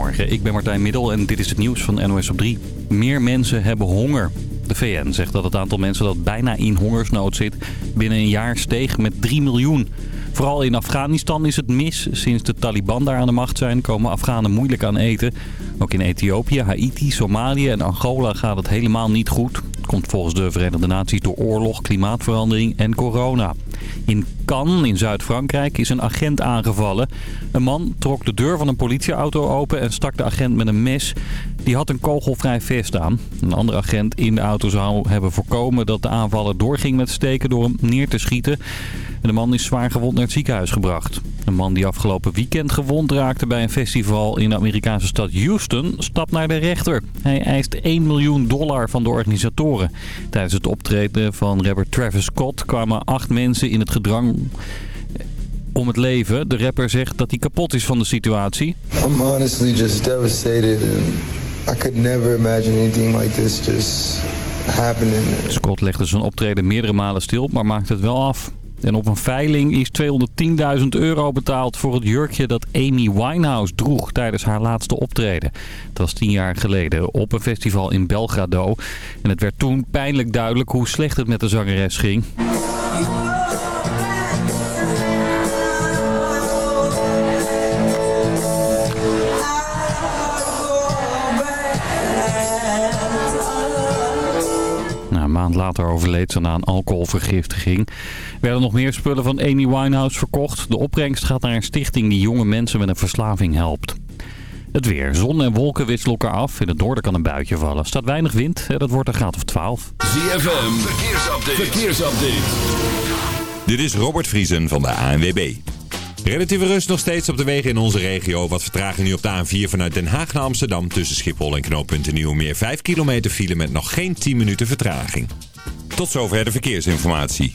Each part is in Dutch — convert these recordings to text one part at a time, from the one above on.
Goedemorgen, ik ben Martijn Middel en dit is het nieuws van NOS op 3. Meer mensen hebben honger. De VN zegt dat het aantal mensen dat bijna in hongersnood zit binnen een jaar steeg met 3 miljoen. Vooral in Afghanistan is het mis. Sinds de Taliban daar aan de macht zijn komen Afghanen moeilijk aan eten. Ook in Ethiopië, Haiti, Somalië en Angola gaat het helemaal niet goed. Komt volgens de Verenigde Naties door oorlog, klimaatverandering en corona. In Cannes, in Zuid-Frankrijk, is een agent aangevallen. Een man trok de deur van een politieauto open en stak de agent met een mes. Die had een kogelvrij vest aan. Een andere agent in de auto zou hebben voorkomen dat de aanvaller doorging met steken door hem neer te schieten. En de man is zwaar gewond naar het ziekenhuis gebracht. Een man die afgelopen weekend gewond raakte bij een festival in de Amerikaanse stad Houston stapt naar de rechter. Hij eist 1 miljoen dollar van de organisatoren. Tijdens het optreden van rapper Travis Scott kwamen acht mensen in het gedrang om het leven. De rapper zegt dat hij kapot is van de situatie. I'm honestly just devastated. I could never imagine anything like this just happening. Scott legde zijn optreden meerdere malen stil, maar maakte het wel af. En op een veiling is 210.000 euro betaald voor het jurkje dat Amy Winehouse droeg tijdens haar laatste optreden. Dat was tien jaar geleden op een festival in Belgrado. En het werd toen pijnlijk duidelijk hoe slecht het met de zangeres ging. Maand later overleed ze na een alcoholvergiftiging. Er werden nog meer spullen van Amy Winehouse verkocht. De opbrengst gaat naar een stichting die jonge mensen met een verslaving helpt. Het weer. Zon en wolken wisselen elkaar af. In het noorden kan een buitje vallen. Staat weinig wind. Dat wordt een graad of 12. ZFM. Verkeersupdate. Verkeersupdate. Dit is Robert Vriesen van de ANWB. Relatieve rust nog steeds op de wegen in onze regio. Wat vertraging nu op de A4 vanuit Den Haag naar Amsterdam... tussen Schiphol en knooppunt Nieuwmeer. 5 kilometer file met nog geen 10 minuten vertraging. Tot zover de verkeersinformatie.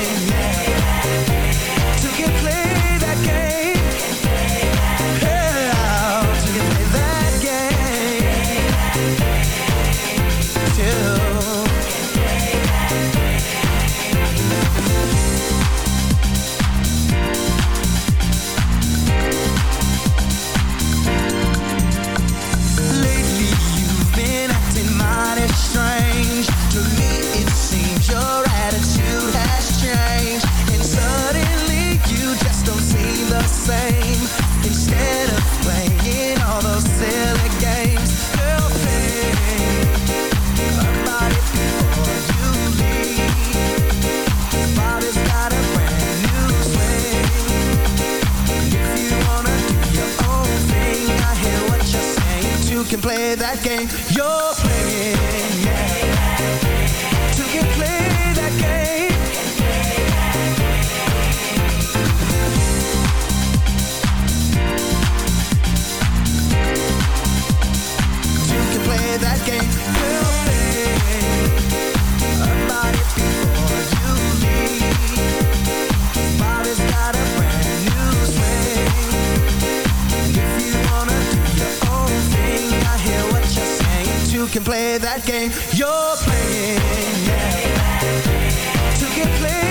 that game. You're can play that game you're playing. To get played.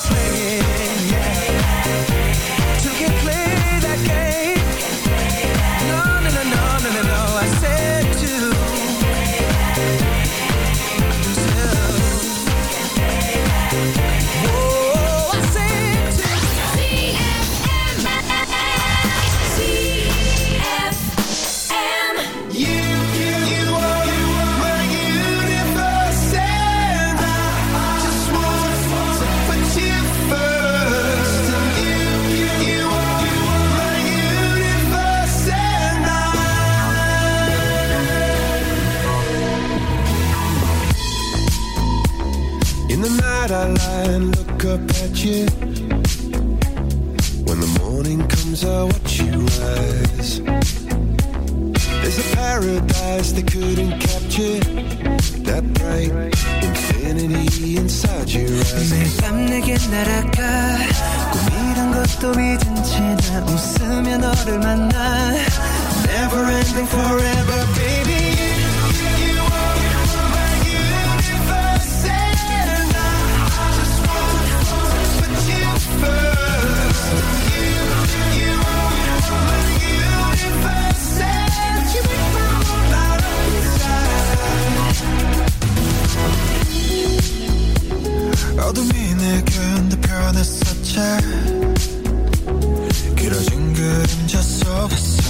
they couldn't capture that bright infinity inside your eyes. 매일 밤 내게 날아가 꿈이란 것도 믿은 채나 웃으며 너를 만나. Never ending forever, baby. girl that's such a 길어진 그림자 속에서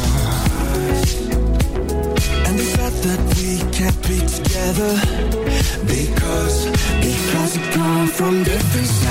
And the fact that we can't be together Because, because we come from different sides.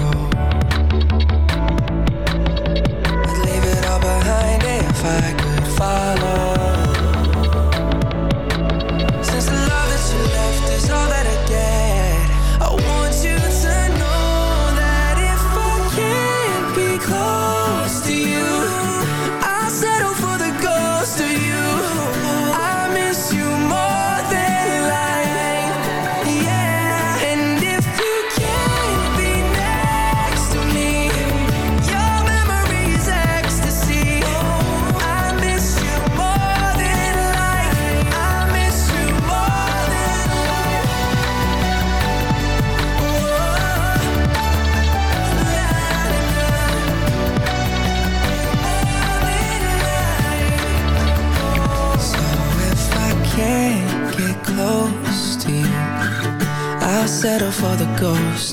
Ghost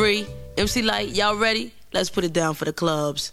free, MC Light, y'all ready? Let's put it down for the clubs.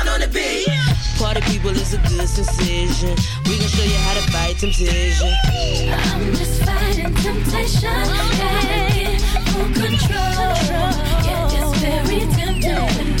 the beat. Party people is a good sensation. We gon' show you how to fight temptation. I'm just fighting temptation. Can't full control. Yeah, it's very tempting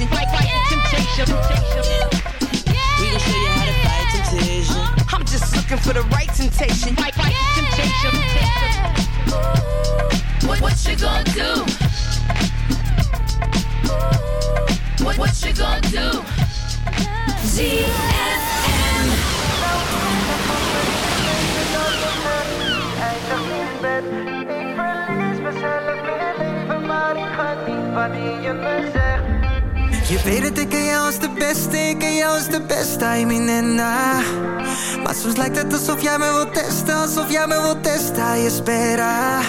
temptation. Fight, fight yeah. temptation. Yeah. We show you how to fight temptation. Uh, I'm just looking for the right temptation. Fight, fight yeah. temptation. What, what you gonna do? What, what you gonna do? ZFM. Je weet het, ik jou als de beste, ik ken jou als de beste, mean en na. Maar soms lijkt het alsof jij me wilt testen, alsof jij me wilt testen, je spera.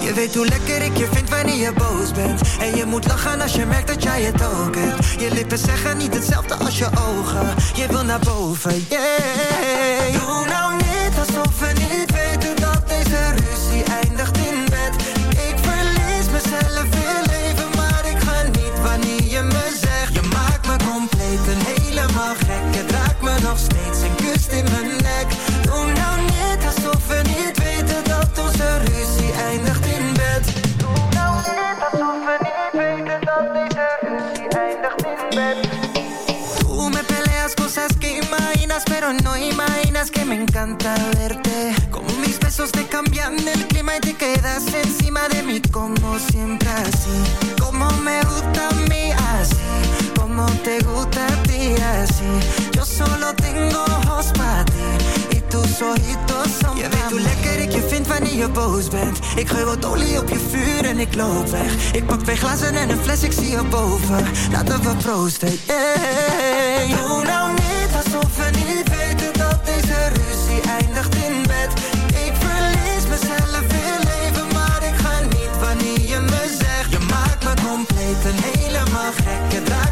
Je weet hoe lekker ik je vind wanneer je boos bent En je moet lachen als je merkt dat jij het ook hebt Je lippen zeggen niet hetzelfde als je ogen Je wil naar boven, yeah Doe nou niet alsof we niet nog steeds en kust in mijn nek Doe nou niet alsof we niet weten dat onze ruzie eindigt in bed Doe nou niet alsof we niet weten dat deze ruzie eindigt in bed Tú me peleas cosas que imaginas, pero no imaginas que me encanta verte. Como mis besos te cambian el clima y te quedas encima de mí como siempre así. Como me gusta a mí así, como te gusta a así. Yo solo tengo ojos para ti y tus ojitos son Je weet hoe lekker ik je vind wanneer je boos bent. Ik gooi wat olie op je vuur en ik loop weg. Ik pak twee glazen en een fles, ik zie je boven. Laten we proosten, yeah. Doe nou niet alsof we niet weten dat deze ruzie eindigt in bed. Ik verlies mezelf in leven, maar ik ga niet wanneer je me zegt. Je maakt me compleet en helemaal gek. Je draagt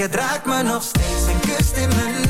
Het raakt me nog steeds en kust in mijn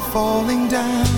falling down.